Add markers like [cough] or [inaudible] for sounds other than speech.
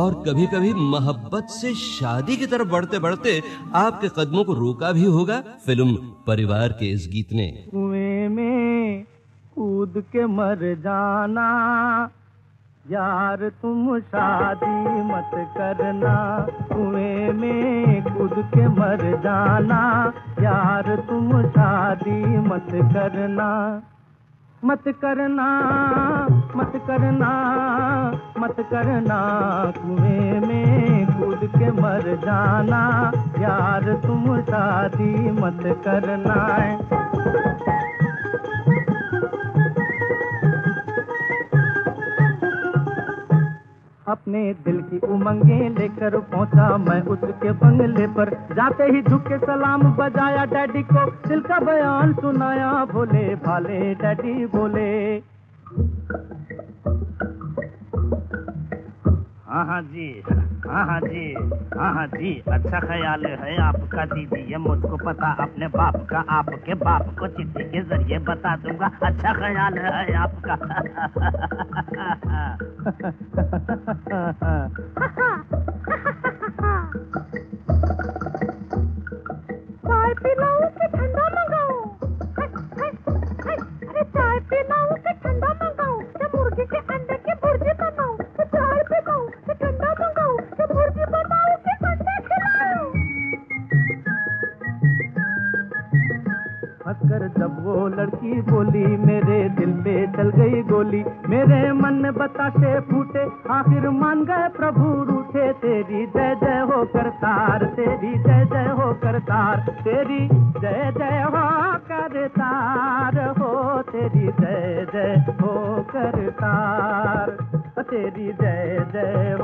और कभी कभी मोहब्बत से शादी की तरफ़ बढ़ते बढ़ते आपके कदमों को रोका भी होगा फ़िल्म परिवार के इस गीत ने। कुएँ में कूद के मर जाना, यार तुम शादी मत करना। कुएँ में कूद के मर जाना, यार तुम शादी मत करना। मत करना मत करना। मत करना, कुएँ में कूद के मर जाना। यार, तुम शादी मत करना अपने दिल की उमंगे लेकर पहुँचा मैं उसके बंगले पर। जाते ही झुक के सलाम बजाया डैडी को। दिल का बयान सुनाया भोले भाले डैडी, बोले। हाँ हाँ जी हाँ हाँ जी हाँ हाँ जी अच्छा ख्याल है आपका दीदी, ये मुझको पता, अपने बाप का, आपके बाप को चिट्ठी के ज़रिए बता दूँगा अच्छा ख्याल है आपका। [laughs] [laughs] हंसकर जब वो लड़की बोली, मेरे दिल पे चल गई गोली। मेरे मन में बतासे फूटे, आखिर मान गए प्रभु रूठे। तेरी जय जय हो करतार, तेरी जय जय हो करतार, तेरी जय जय हो करतार, हो तेरी जय जय हो करतार, तेरी जय जय